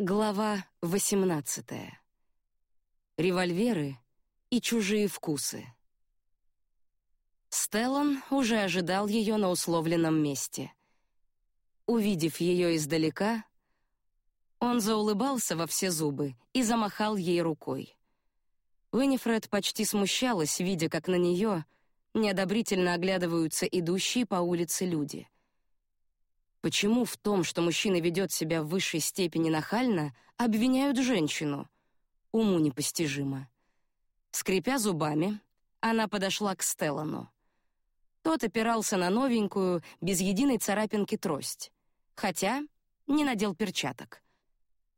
Глава 18. Револьверы и чужие вкусы. Стеллан уже ожидал ее на условленном месте. Увидев ее издалека, он заулыбался во все зубы и замахал ей рукой. Уинифред почти смущалась, видя, как на нее неодобрительно оглядываются идущие по улице люди — Почему в том, что мужчина ведет себя в высшей степени нахально, обвиняют женщину? Уму непостижимо. Скрипя зубами, она подошла к Стеллану. Тот опирался на новенькую, без единой царапинки трость, хотя не надел перчаток.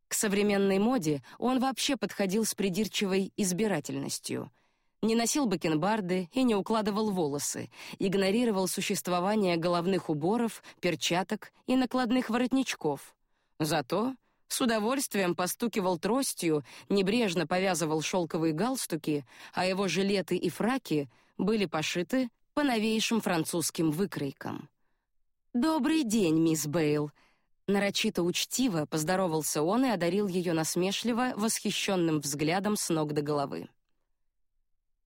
К современной моде он вообще подходил с придирчивой избирательностью — не носил бакенбарды и не укладывал волосы, игнорировал существование головных уборов, перчаток и накладных воротничков. Зато с удовольствием постукивал тростью, небрежно повязывал шелковые галстуки, а его жилеты и фраки были пошиты по новейшим французским выкройкам. «Добрый день, мисс Бейл», Нарочито учтиво поздоровался он и одарил ее насмешливо восхищенным взглядом с ног до головы.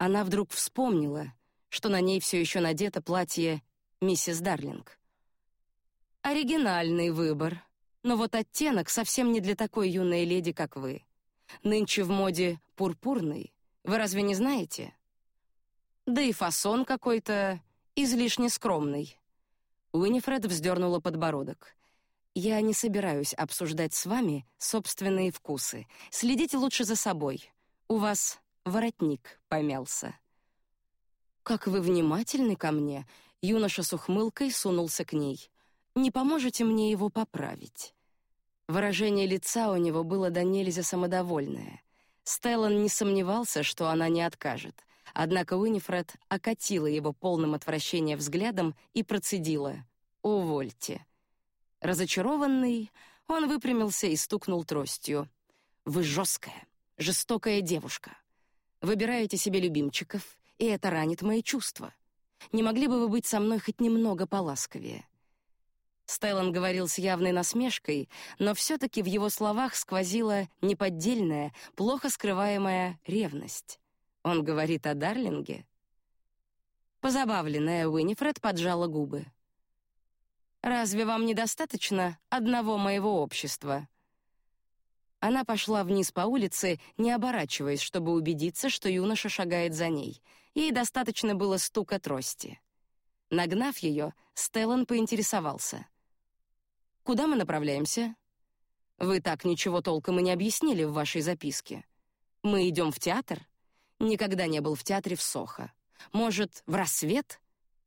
Она вдруг вспомнила, что на ней все еще надето платье миссис Дарлинг. Оригинальный выбор, но вот оттенок совсем не для такой юной леди, как вы. Нынче в моде пурпурный. Вы разве не знаете? Да и фасон какой-то излишне скромный. Уинифред вздернула подбородок. Я не собираюсь обсуждать с вами собственные вкусы. Следите лучше за собой. У вас воротник помялся. Как вы внимательны ко мне, юноша с ухмылкой сунулся к ней. Не поможете мне его поправить? Выражение лица у него было до нельзя самодовольное. Стеллан не сомневался, что она не откажет. Однако Уинифред окатила его полным отвращения взглядом и процедила: "Увольте". Разочарованный, он выпрямился и стукнул тростью. Вы жесткая, жестокая девушка. Выбираете себе любимчиков, и это ранит мои чувства. Не могли бы вы быть со мной хоть немного поласковее? Стеллан говорил с явной насмешкой, но все-таки в его словах сквозила неподдельная, плохо скрываемая ревность. Он говорит о Дарлинге. Позабавленная Уинифред поджала губы. Разве вам недостаточно одного моего общества? Она пошла вниз по улице, не оборачиваясь, чтобы убедиться, что юноша шагает за ней. Ей достаточно было стука трости. Нагнав ее, Стеллан поинтересовался: "Куда мы направляемся?" "Вы так ничего толком и не объяснили в вашей записке. Мы идем в театр? Никогда не был в театре в Сохо. Может, в Рассвет?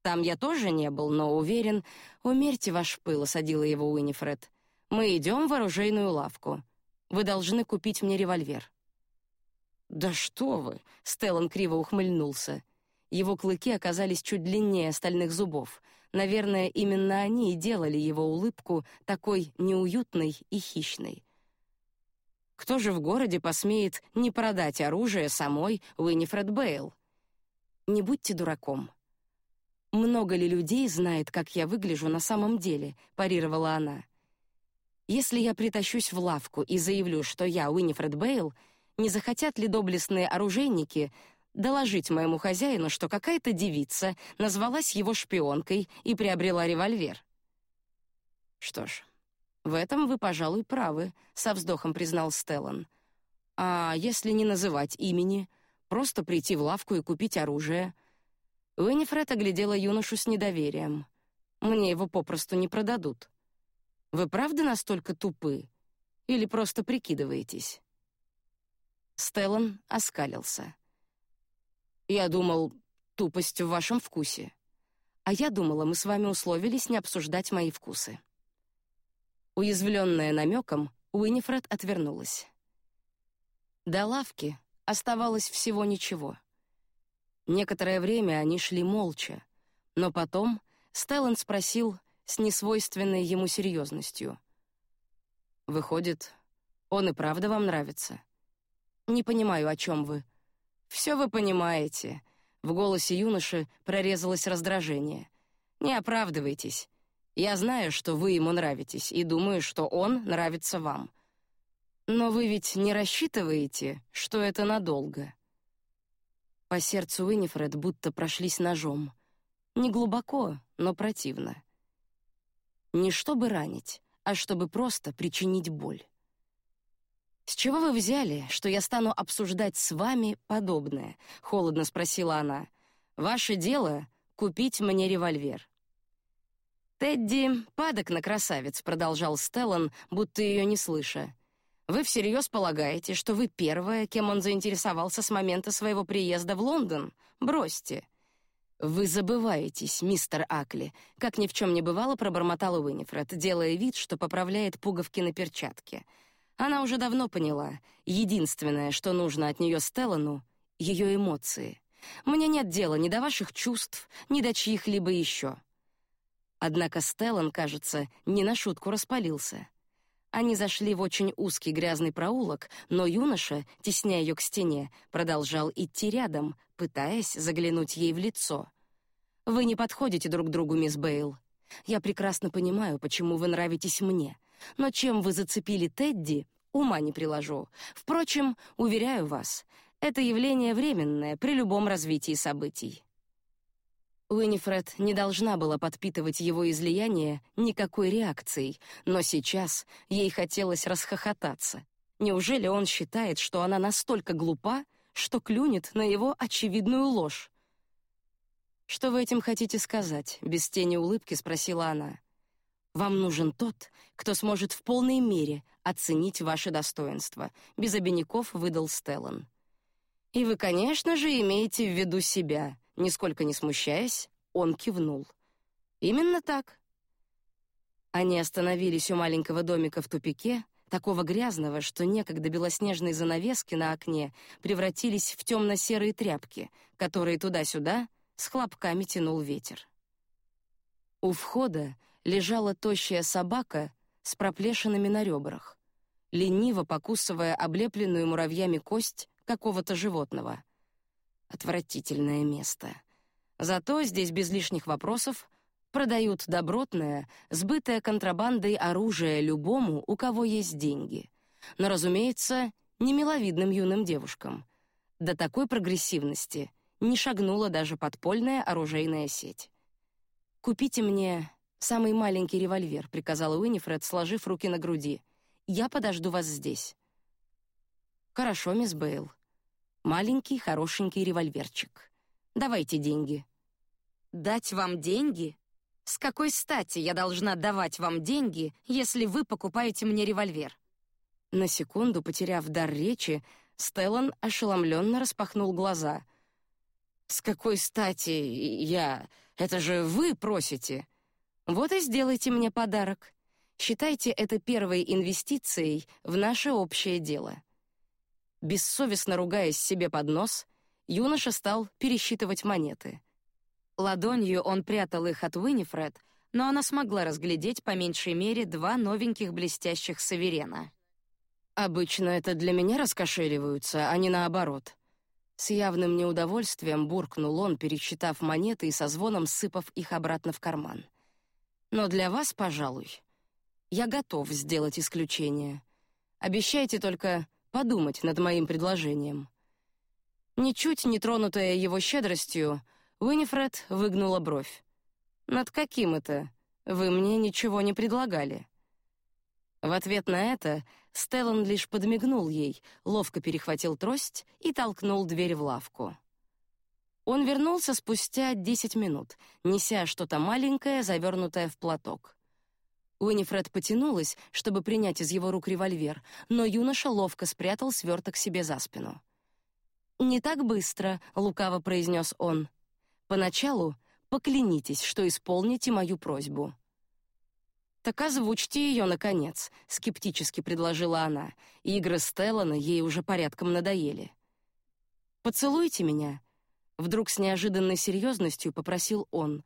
Там я тоже не был, но уверен. Умерьте ваш пыл", осадила его Уинифред. "Мы идем в оружейную лавку. Вы должны купить мне револьвер». «Да что вы!» — Стеллан криво ухмыльнулся. Его клыки оказались чуть длиннее остальных зубов. Наверное, именно они и делали его улыбку такой неуютной и хищной. Кто же в городе посмеет не продать оружие самой Уинифред Бейл? Не будьте дураком. Много ли людей знает, как я выгляжу на самом деле? парировала она. Если я притащусь в лавку и заявлю, что я Уинифред Бейл, не захотят ли доблестные оружейники доложить моему хозяину, что какая-то девица назвалась его шпионкой и приобрела револьвер? Что ж, в этом вы, пожалуй, правы, со вздохом признал Стеллан. А если не называть имени, просто прийти в лавку и купить оружие? Уинифред оглядела юношу с недоверием. Мне его попросту не продадут. Вы правда настолько тупы? Или просто прикидываетесь?» Стеллан оскалился. «Я думал, тупость в вашем вкусе. А я думала, мы с вами условились не обсуждать мои вкусы». Уязвленная намеком, Уинифред отвернулась. До лавки оставалось всего ничего. Некоторое время они шли молча, но потом Стеллан спросил, с несвойственной ему серьезностью. Выходит, он и правда вам нравится? Не понимаю, о чем вы. Все вы понимаете. В голосе юноши прорезалось раздражение. Не оправдывайтесь. Я знаю, что вы ему нравитесь, и думаю, что он нравится вам. Но вы ведь не рассчитываете, что это надолго. По сердцу Уинифред будто прошлись ножом. Не глубоко, но противно. Не чтобы ранить, а чтобы просто причинить боль. С чего вы взяли, что я стану обсуждать с вами подобное? холодно спросила она. Ваше дело купить мне револьвер. Тедди падок на красавец, продолжал Стеллан, будто ее не слыша. Вы всерьез полагаете, что вы первая, кем он заинтересовался с момента своего приезда в Лондон? Бросьте. Вы забываетесь, мистер Акли, как ни в чем не бывало, пробормотала Уинифред, делая вид, что поправляет пуговки на перчатке. Она уже давно поняла, единственное, что нужно от нее Стеллану ее эмоции. Мне нет дела ни до ваших чувств, ни до чьих-либо еще. Однако Стеллан, кажется, не на шутку распалился. Они зашли в очень узкий грязный проулок, но юноша, тесняя ее к стене, продолжал идти рядом, пытаясь заглянуть ей в лицо. Вы не подходите друг другу, мисс Бейл. Я прекрасно понимаю, почему вы нравитесь мне, но чем вы зацепили Тедди, ума не приложу. Впрочем, уверяю вас, это явление временное при любом развитии событий. Уинифред не должна была подпитывать его излияние никакой реакцией, но сейчас ей хотелось расхохотаться. Неужели он считает, что она настолько глупа, что клюнет на его очевидную ложь? Что вы этим хотите сказать? без тени улыбки спросила она. Вам нужен тот, кто сможет в полной мере оценить ваши достоинства, без обиняков выдал Стеллан. И вы, конечно же, имеете в виду себя. Нисколько не смущаясь, он кивнул. Именно так. Они остановились у маленького домика в тупике, такого грязного, что некогда белоснежные занавески на окне превратились в темно-серые тряпки, которые туда-сюда с хлопками тянул ветер. У входа лежала тощая собака с проплешинами на ребрах, лениво покусывая облепленную муравьями кость какого-то животного. Отвратительное место. Зато здесь без лишних вопросов продают добротное, сбытое контрабандой оружие любому, у кого есть деньги. Но, разумеется, не миловидным юным девушкам. До такой прогрессивности не шагнула даже подпольная оружейная сеть. Купите мне самый маленький револьвер, приказала Уинифред, сложив руки на груди. Я подожду вас здесь. Хорошо, мисс Бейл. Маленький хорошенький револьверчик. Давайте деньги. Дать вам деньги? С какой стати я должна давать вам деньги, если вы покупаете мне револьвер? На секунду, потеряв дар речи, Стеллан ошеломленно распахнул глаза. С какой стати я? Это же вы просите. Вот и сделайте мне подарок. Считайте это первой инвестицией в наше общее дело. Бессовестно ругаясь себе под нос, юноша стал пересчитывать монеты. Ладонью он прятал их от Уинифред, но она смогла разглядеть по меньшей мере два новеньких блестящих саверена. Обычно это для меня раскошеливаются, а не наоборот. С явным неудовольствием буркнул он, пересчитав монеты и со звоном сыпав их обратно в карман. Но для вас, пожалуй, я готов сделать исключение. Обещайте только подумать над моим предложением. Ничуть не тронутая его щедростью, Уинифред выгнула бровь. Над каким это? Вы мне ничего не предлагали. В ответ на это Стеллан лишь подмигнул ей, ловко перехватил трость и толкнул дверь в лавку. Он вернулся спустя десять минут, неся что-то маленькое, завернутое в платок. Уинифред потянулась, чтобы принять из его рук револьвер, но юноша ловко спрятал сверток себе за спину. «Не так быстро», — лукаво произнес он. «Поначалу поклянитесь, что исполните мою просьбу». «Так озвучьте ее, наконец», — скептически предложила она. Игры Стеллана ей уже порядком надоели. «Поцелуйте меня», Вдруг с неожиданной серьезностью попросил он,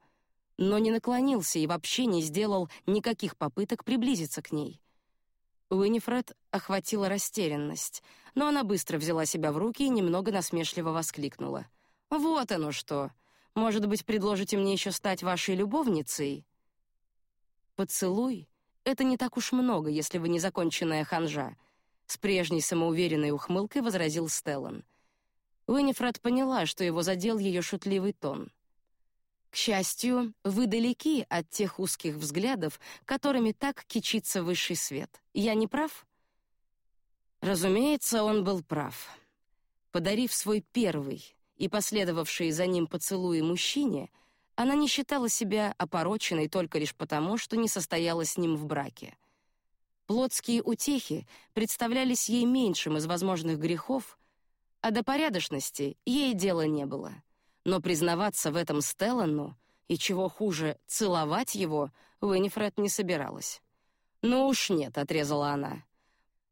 но не наклонился и вообще не сделал никаких попыток приблизиться к ней. Уинифред охватила растерянность, но она быстро взяла себя в руки и немного насмешливо воскликнула: "Вот оно что! Может быть, предложите мне еще стать вашей любовницей?" Поцелуй — это не так уж много, если вы не законченная ханжа. с прежней самоуверенной ухмылкой возразил Стеллан. Уинифред поняла, что его задел ее шутливый тон. К счастью, вы далеки от тех узких взглядов, которыми так кичится высший свет. Я не прав? Разумеется, он был прав. Подарив свой первый и последовавший за ним поцелуй мужчине, она не считала себя опороченной только лишь потому, что не состояла с ним в браке. Плотские утехи представлялись ей меньшим из возможных грехов, а до порядочности ей дела не было. Но признаваться в этом Стеллану и чего хуже, целовать его, Уинифред не собиралась. «Ну уж нет», — отрезала она.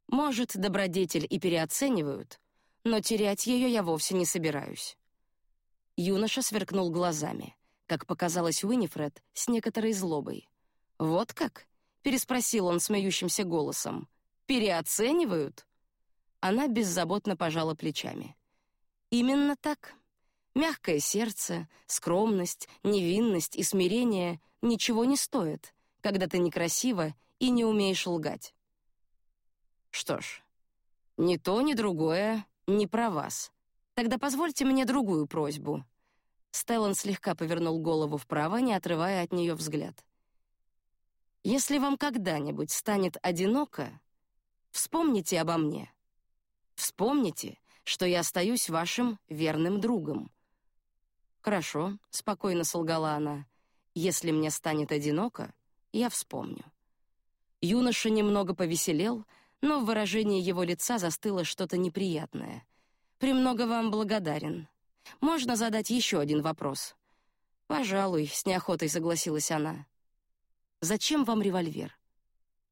«Может, добродетель и переоценивают, но терять ее я вовсе не собираюсь». Юноша сверкнул глазами, как показалось Уинифред, с некоторой злобой. «Вот как?» — переспросил он смеющимся голосом. «Переоценивают?» Она беззаботно пожала плечами. «Именно так». Мягкое сердце, скромность, невинность и смирение ничего не стоят, когда ты некрасива и не умеешь лгать. Что ж, ни то, ни другое не про вас. Тогда позвольте мне другую просьбу. Стеллан слегка повернул голову вправо, не отрывая от нее взгляд. Если вам когда-нибудь станет одиноко, вспомните обо мне. Вспомните, что я остаюсь вашим верным другом. Хорошо, спокойно солгала она. Если мне станет одиноко, я вспомню. Юноша немного повеселел, но в выражении его лица застыло что-то неприятное. Премного вам благодарен. Можно задать еще один вопрос? Пожалуй, с неохотой согласилась она. Зачем вам револьвер?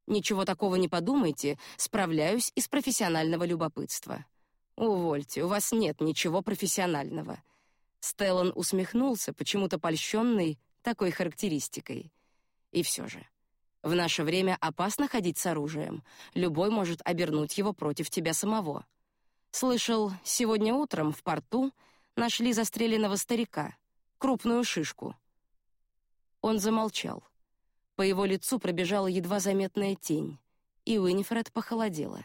Ничего такого не подумайте, справляюсь из профессионального любопытства. Увольте, у вас нет ничего профессионального. Стеллан усмехнулся, почему-то польщенный такой характеристикой. И все же, в наше время опасно ходить с оружием. Любой может обернуть его против тебя самого. Слышал, сегодня утром в порту нашли застреленного старика, крупную шишку. Он замолчал. По его лицу пробежала едва заметная тень, и Уинифред похолодела.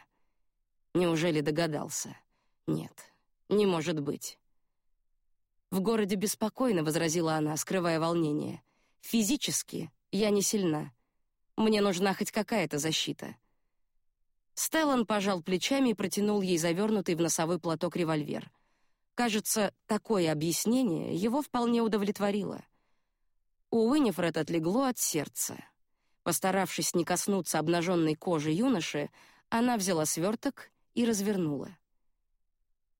Неужели догадался? Нет, не может быть. В городе беспокойно, возразила она, скрывая волнение. Физически я не сильна. Мне нужна хоть какая-то защита. Стеллан пожал плечами и протянул ей завернутый в носовой платок револьвер. Кажется, такое объяснение его вполне удовлетворило. У Уинифред отлегло от сердца. Постаравшись не коснуться обнаженной кожи юноши, она взяла сверток и развернула.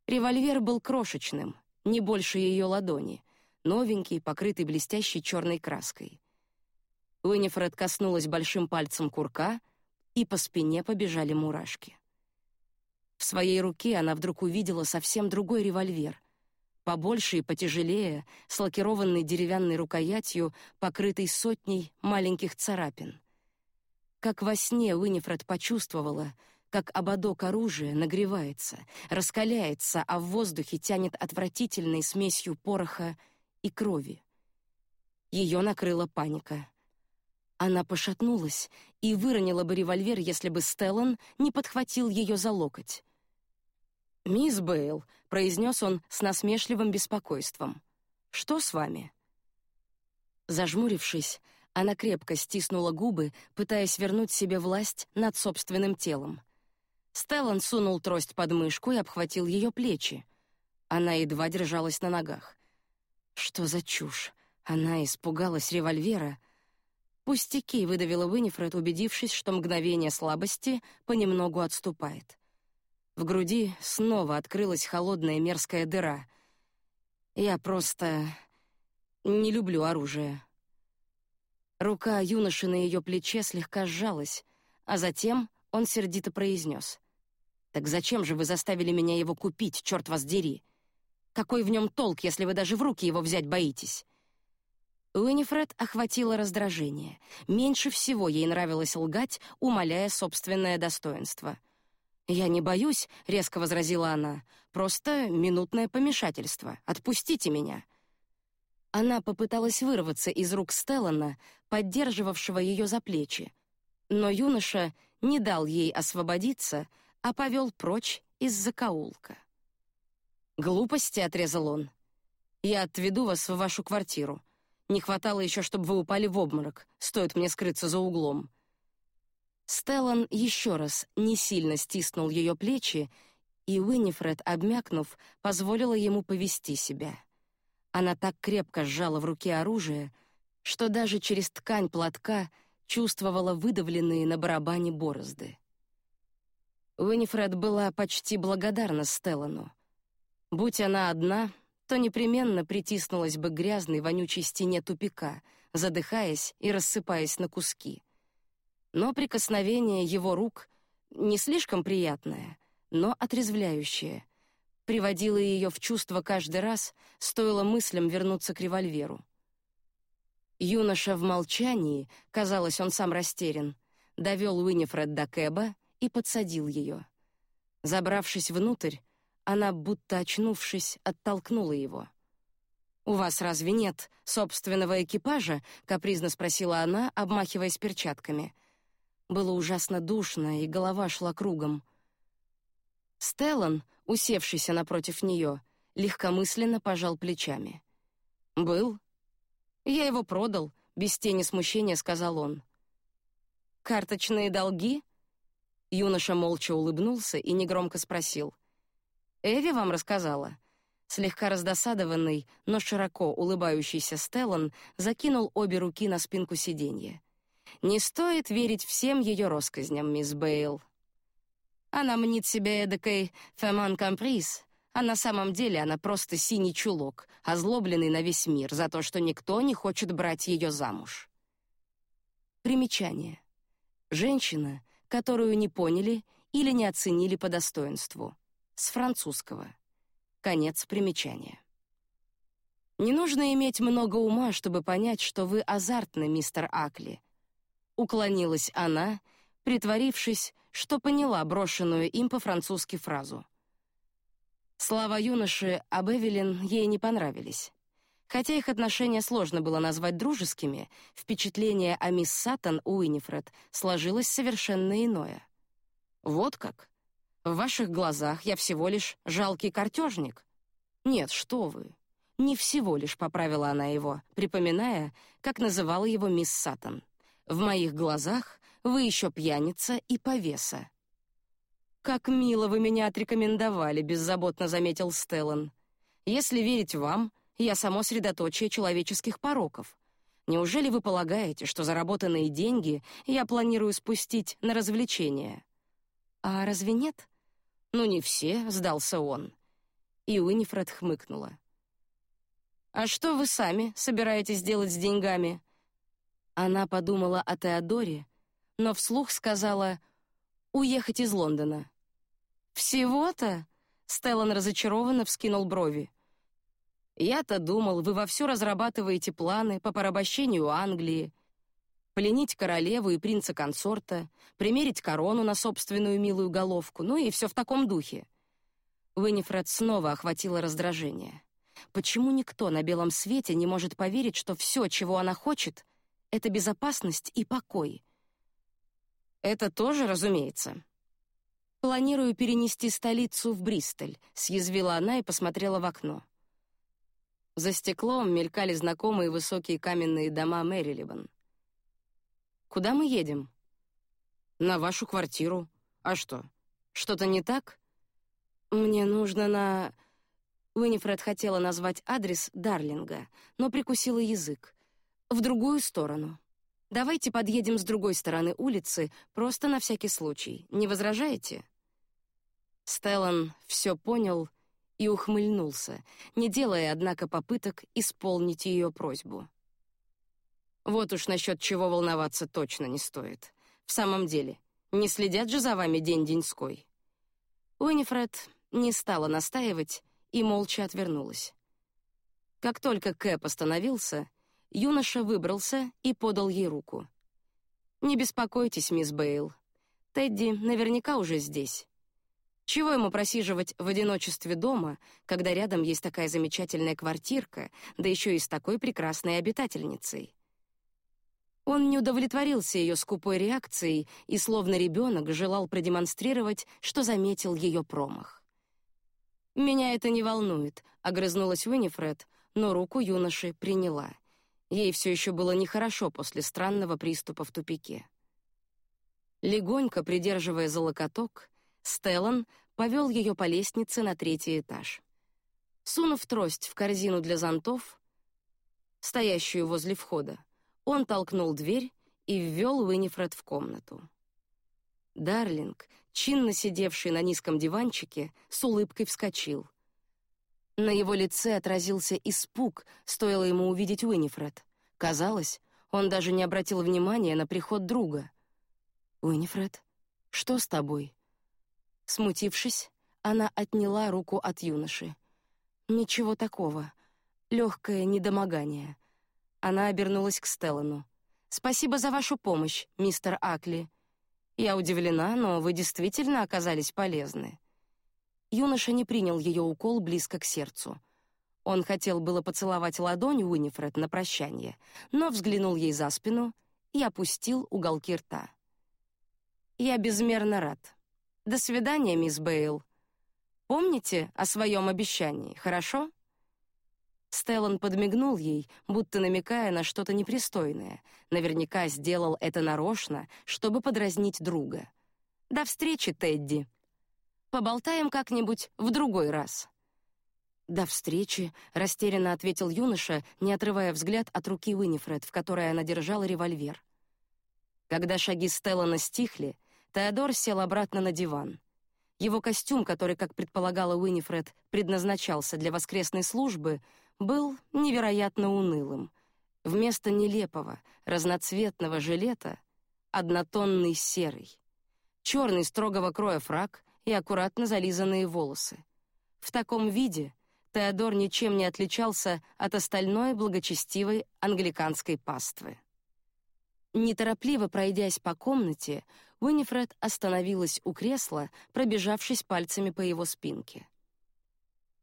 Револьвер был крошечным — не больше ее ладони, новенький, покрытый блестящей черной краской. Уинифред коснулась большим пальцем курка, и по спине побежали мурашки. В своей руке она вдруг увидела совсем другой револьвер, побольше и потяжелее, с лакированной деревянной рукоятью, покрытой сотней маленьких царапин. Как во сне Уинифред почувствовала, как ободок оружия нагревается, раскаляется, а в воздухе тянет отвратительной смесью пороха и крови. Ее накрыла паника. Она пошатнулась и выронила бы револьвер, если бы Стеллан не подхватил ее за локоть. «Мисс Бейл», — произнес он с насмешливым беспокойством, — «что с вами?» Зажмурившись, она крепко стиснула губы, пытаясь вернуть себе власть над собственным телом. Стеллан сунул трость под мышку и обхватил ее плечи. Она едва держалась на ногах. Что за чушь? Она испугалась револьвера. Пустяки, выдавила Уинифред, убедившись, что мгновение слабости понемногу отступает. В груди снова открылась холодная мерзкая дыра. Я просто не люблю оружие. Рука юноши на ее плече слегка сжалась, а затем он сердито произнес: "Так зачем же вы заставили меня его купить, черт вас дери? Какой в нем толк, если вы даже в руки его взять боитесь?" Уинифред охватило раздражение. Меньше всего ей нравилось лгать, умаляя собственное достоинство. «Я не боюсь», — резко возразила она. «Просто минутное помешательство. Отпустите меня». Она попыталась вырваться из рук Стеллана, поддерживавшего ее за плечи. Но юноша не дал ей освободиться, а повел прочь из закоулка. «Глупости», — отрезал он. «Я отведу вас в вашу квартиру. Не хватало еще, чтобы вы упали в обморок, стоит мне скрыться за углом». Стеллан еще раз не сильно стиснул ее плечи, и Уинифред, обмякнув, позволила ему повести себя. Она так крепко сжала в руке оружие, что даже через ткань платка чувствовала выдавленные на барабане борозды. Уинифред была почти благодарна Стеллану. Будь она одна, то непременно притиснулась бы к грязной вонючей стене тупика, задыхаясь и рассыпаясь на куски. Но прикосновение его рук не слишком приятное, но отрезвляющее, приводило ее в чувство каждый раз, стоило мыслям вернуться к револьверу. Юноша в молчании, казалось, он сам растерян, довел Уинифред до Кэба и подсадил ее. Забравшись внутрь, она, будто очнувшись, оттолкнула его. «У вас разве нет собственного экипажа?» — капризно спросила она, обмахиваясь перчатками. Было ужасно душно, и голова шла кругом. Стеллан, усевшийся напротив нее, легкомысленно пожал плечами. «Был. Я его продал», — без тени смущения сказал он. «Карточные долги?» Юноша молча улыбнулся и негромко спросил. Эви вам рассказала?» Слегка раздосадованный, но широко улыбающийся Стеллан закинул обе руки на спинку сиденья. «Не стоит верить всем ее россказням, мисс Бейл. Она мнит себя эдакой «феман комприз», а на самом деле она просто синий чулок, озлобленный на весь мир за то, что никто не хочет брать ее замуж. Примечание. Женщина, которую не поняли или не оценили по достоинству с французского. Конец примечания. Не нужно иметь много ума, чтобы понять, что вы азартны, мистер Акли. Уклонилась она, притворившись, что поняла брошенную им по-французски фразу. Слова юноши об Эвелин ей не понравились. Хотя их отношения сложно было назвать дружескими, впечатление о мисс Саттон Уинифред сложилось совершенно иное. Вот как. В ваших глазах я всего лишь жалкий картежник. Нет, что вы. Не всего лишь поправила она его, припоминая, как называла его мисс Саттон. В моих глазах вы еще пьяница и повеса. Как мило вы меня отрекомендовали, беззаботно заметил Стеллан. Если верить вам, я само средоточие человеческих пороков. Неужели вы полагаете, что заработанные деньги я планирую спустить на развлечения? А разве нет? Ну не все, сдался он. И Уинифред хмыкнула. А что вы сами собираетесь делать с деньгами? Она подумала о Теодоре, но вслух сказала: уехать из Лондона. Всего-то? Стеллан разочарованно вскинул брови. Я-то думал, вы вовсю разрабатываете планы по порабощению Англии, пленить королеву и принца-консорта, примерить корону на собственную милую головку, ну и все в таком духе. Уинифред снова охватило раздражение. Почему никто на белом свете не может поверить, что все, чего она хочет, это безопасность и покой? Это тоже, разумеется. Планирую перенести столицу в Бристоль, съязвила она и посмотрела в окно. За стеклом мелькали знакомые высокие каменные дома Мэрилибан. Куда мы едем? На вашу квартиру. А что? Что-то не так? Мне нужно на Уинифред хотела назвать адрес Дарлинга, но прикусила язык. В другую сторону. Давайте подъедем с другой стороны улицы, просто на всякий случай. Не возражаете? Стеллан все понял и ухмыльнулся, не делая однако попыток исполнить ее просьбу. Вот уж насчет чего волноваться точно не стоит. В самом деле, не следят же за вами день-деньской. Уинифред не стала настаивать и молча отвернулась. Как только Кэп остановился, юноша выбрался и подал ей руку. «Не беспокойтесь, мисс Бейл. Тедди наверняка уже здесь. Чего ему просиживать в одиночестве дома, когда рядом есть такая замечательная квартирка, да еще и с такой прекрасной обитательницей?» Он не удовлетворился ее скупой реакцией и, словно ребенок, желал продемонстрировать, что заметил ее промах. «Меня это не волнует», — огрызнулась Уинифред, но руку юноши приняла. Ей все еще было нехорошо после странного приступа в тупике. Легонько придерживая за локоток, Стеллан повел ее по лестнице на третий этаж. Сунув трость в корзину для зонтов, стоящую возле входа, он толкнул дверь и ввел Уинифред в комнату. Дарлинг, чинно сидевший на низком диванчике, с улыбкой вскочил. На его лице отразился испуг, стоило ему увидеть Уинифред. Казалось, он даже не обратил внимания на приход друга. «Уинифред, что с тобой?» Смутившись, она отняла руку от юноши. «Ничего такого. Легкое недомогание. Она обернулась к Стеллану. «Спасибо за вашу помощь, мистер Акли. Я удивлена, но вы действительно оказались полезны». Юноша не принял ее укол близко к сердцу. Он хотел было поцеловать ладонь Уинифред на прощание, но взглянул ей за спину и опустил уголки рта. «Я безмерно рад. До свидания, мисс Бейл. Помните о своем обещании, хорошо?» Стеллан подмигнул ей, будто намекая на что-то непристойное. Наверняка сделал это нарочно, чтобы подразнить друга. До встречи, Тедди. Поболтаем как-нибудь в другой раз. До встречи, растерянно ответил юноша, не отрывая взгляд от руки Уинифред, в которой она держала револьвер. Когда шаги Стеллана стихли, Теодор сел обратно на диван. Его костюм, который, как предполагала Уинифред, предназначался для воскресной службы, был невероятно унылым. Вместо нелепого, разноцветного жилета — однотонный серый. Черный строгого кроя фрак и аккуратно зализанные волосы. В таком виде Теодор ничем не отличался от остальной благочестивой англиканской паствы. Неторопливо пройдясь по комнате, Уинифред остановилась у кресла, пробежавшись пальцами по его спинке.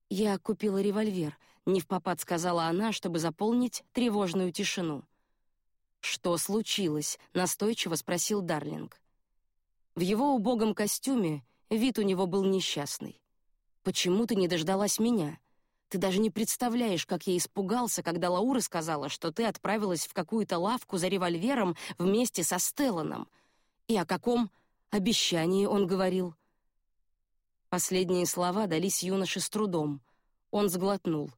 «Я купила револьвер», — невпопад сказала она, чтобы заполнить тревожную тишину. «Что случилось?» — настойчиво спросил Дарлинг. В его убогом костюме вид у него был несчастный. «Почему ты не дождалась меня? Ты даже не представляешь, как я испугался, когда Лаура сказала, что ты отправилась в какую-то лавку за револьвером вместе со Стелланом. И о каком обещании он говорил?» Последние слова дались юноше с трудом. Он сглотнул.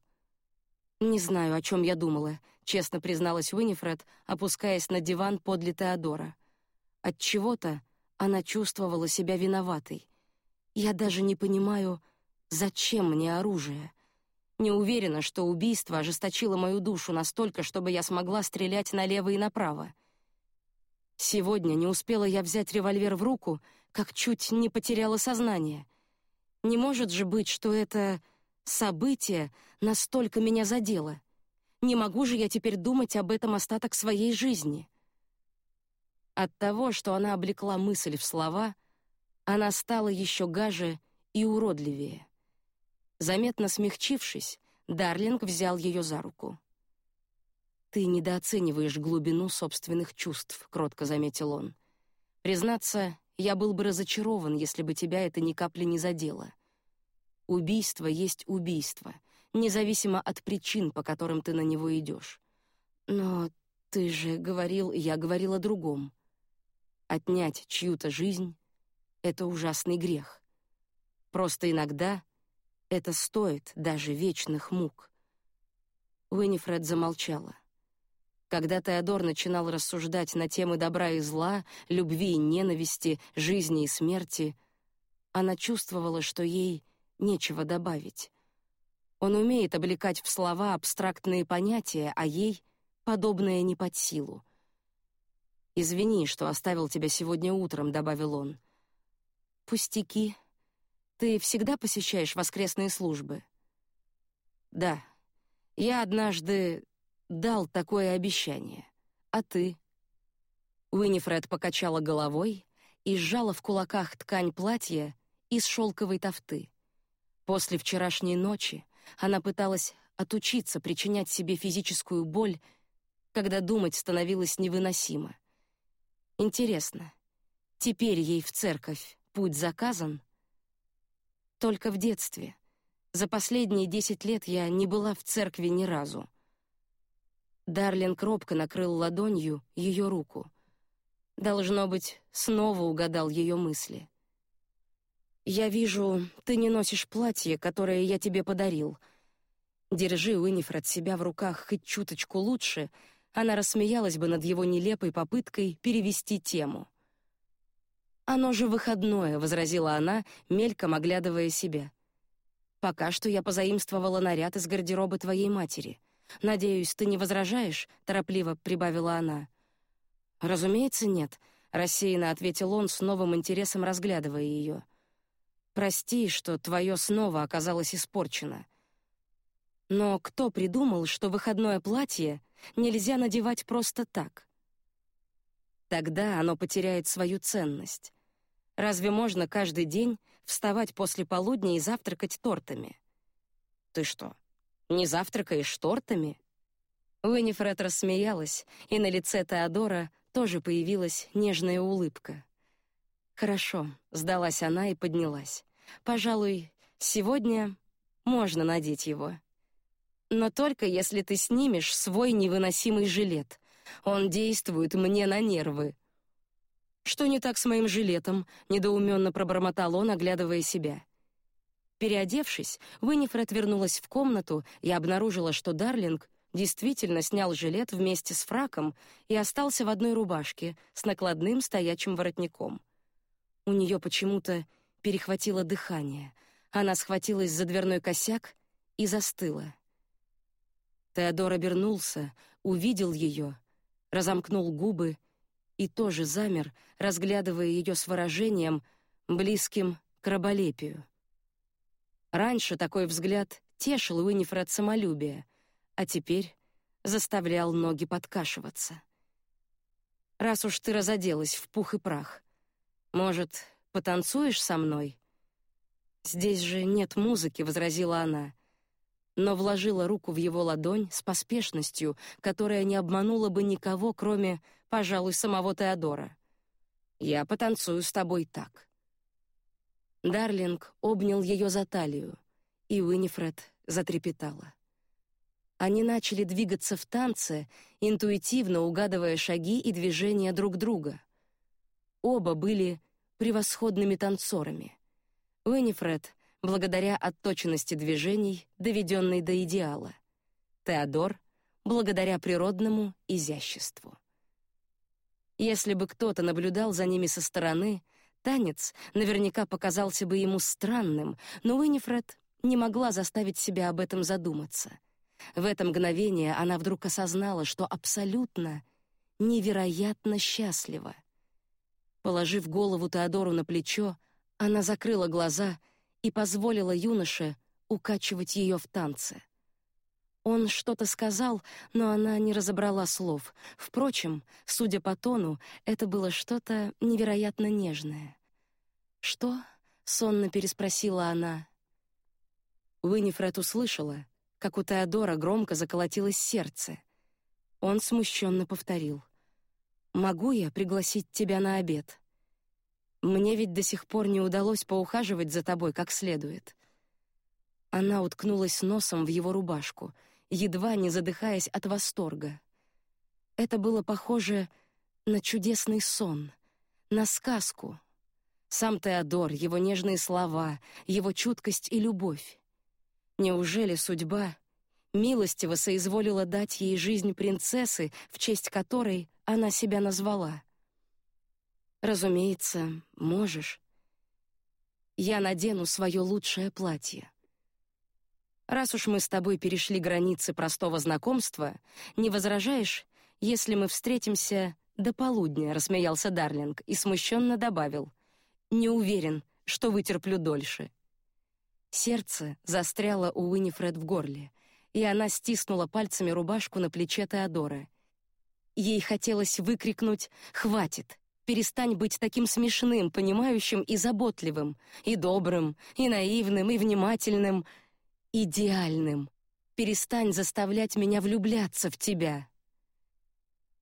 «Не знаю, о чем я думала», — честно призналась Уинифред, опускаясь на диван подле Теодора. От чего-то она чувствовала себя виноватой. Я даже не понимаю, зачем мне оружие. Не уверена, что убийство ожесточило мою душу настолько, чтобы я смогла стрелять налево и направо. Сегодня не успела я взять револьвер в руку, как чуть не потеряла сознание — не может же быть, что это событие настолько меня задело. Не могу же я теперь думать об этом остаток своей жизни. От того, что она облекла мысль в слова, она стала еще гаже и уродливее. Заметно смягчившись, Дарлинг взял ее за руку. Ты недооцениваешь глубину собственных чувств, кротко заметил он. Признаться, я был бы разочарован, если бы тебя это ни капли не задело. Убийство есть убийство, независимо от причин, по которым ты на него идешь. Но ты же говорил, я говорил о другом. Отнять чью-то жизнь — это ужасный грех. Просто иногда это стоит даже вечных мук. Уинифред замолчала. Когда Теодор начинал рассуждать на темы добра и зла, любви и ненависти, жизни и смерти, она чувствовала, что ей нечего добавить. Он умеет облекать в слова абстрактные понятия, а ей подобное не под силу. «Извини, что оставил тебя сегодня утром», — добавил он. «Пустяки. Ты всегда посещаешь воскресные службы?» «Да. Я однажды дал такое обещание. А ты? Уинифред покачала головой и сжала в кулаках ткань платья из шелковой тафты. После вчерашней ночи она пыталась отучиться причинять себе физическую боль когда думать становилось невыносимо. Интересно, теперь ей в церковь путь заказан? Только в детстве. За последние десять лет я не была в церкви ни разу. Дарлин робко накрыл ладонью ее руку. Должно быть, снова угадал ее мысли. «Я вижу, ты не носишь платье, которое я тебе подарил. Держи Уинифред себя в руках хоть чуточку лучше», она рассмеялась бы над его нелепой попыткой перевести тему. «Оно же выходное», — возразила она, мельком оглядывая себя. «Пока что я позаимствовала наряд из гардероба твоей матери. Надеюсь, ты не возражаешь?» — торопливо прибавила она. «Разумеется, нет», — рассеянно ответил он с новым интересом, разглядывая ее. «Прости, что твое снова оказалось испорчено. Но кто придумал, что выходное платье нельзя надевать просто так? Тогда оно потеряет свою ценность. Разве можно каждый день вставать после полудня и завтракать тортами? Ты что, не завтракаешь тортами? Уинифред рассмеялась, и на лице Теодора тоже появилась нежная улыбка. Хорошо, сдалась она и поднялась. Пожалуй, сегодня можно надеть его. Но только если ты снимешь свой невыносимый жилет. Он действует мне на нервы. Что не так с моим жилетом? недоуменно пробормотал он, оглядывая себя. Переодевшись, Уинифред вернулась в комнату и обнаружила, что Дарлинг действительно снял жилет вместе с фраком и остался в одной рубашке с накладным стоячим воротником. У нее почему-то перехватило дыхание. Она схватилась за дверной косяк и застыла. Теодор обернулся, увидел ее, разомкнул губы и тоже замер, разглядывая ее с выражением, близким к раболепию. Раньше такой взгляд тешил Уинифред самолюбие, а теперь заставлял ноги подкашиваться. «Раз уж ты разоделась в пух и прах, может, потанцуешь со мной?» «Здесь же нет музыки», — возразила она но вложила руку в его ладонь с поспешностью, которая не обманула бы никого, кроме, пожалуй, самого Теодора. «Я потанцую с тобой так». Дарлинг обнял ее за талию, и Уинифред затрепетала. Они начали двигаться в танце, интуитивно угадывая шаги и движения друг друга. Оба были превосходными танцорами. Уинифред благодаря отточенности движений, доведенной до идеала. Теодор — благодаря природному изяществу. Если бы кто-то наблюдал за ними со стороны, танец наверняка показался бы ему странным, но Уинифред не могла заставить себя об этом задуматься. В это мгновение она вдруг осознала, что абсолютно, невероятно счастлива. Положив голову Теодору на плечо, она закрыла глаза и позволила юноше укачивать ее в танце. Он что-то сказал, но она не разобрала слов. Впрочем, судя по тону, это было что-то невероятно нежное. «Что?» — сонно переспросила она. Уинифред услышала, как у Теодора громко заколотилось сердце. Он смущенно повторил. «Могу я пригласить тебя на обед?» Мне ведь до сих пор не удалось поухаживать за тобой как следует. Она уткнулась носом в его рубашку, едва не задыхаясь от восторга. Это было похоже на чудесный сон, на сказку. Сам Теодор, его нежные слова, его чуткость и любовь. Неужели судьба милостиво соизволила дать ей жизнь принцессы, в честь которой она себя назвала? Разумеется, можешь. Я надену свое лучшее платье. Раз уж мы с тобой перешли границы простого знакомства, не возражаешь, если мы встретимся до полудня, рассмеялся Дарлинг и смущенно добавил: не уверен, что вытерплю дольше. Сердце застряло у Уинифред в горле, и она стиснула пальцами рубашку на плече Теодора. Ей хотелось выкрикнуть: "Хватит!" Перестань быть таким смешным, понимающим и заботливым, и добрым, и наивным, и внимательным, идеальным. Перестань заставлять меня влюбляться в тебя.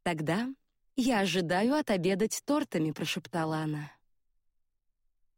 Тогда я ожидаю отобедать тортами, прошептала она.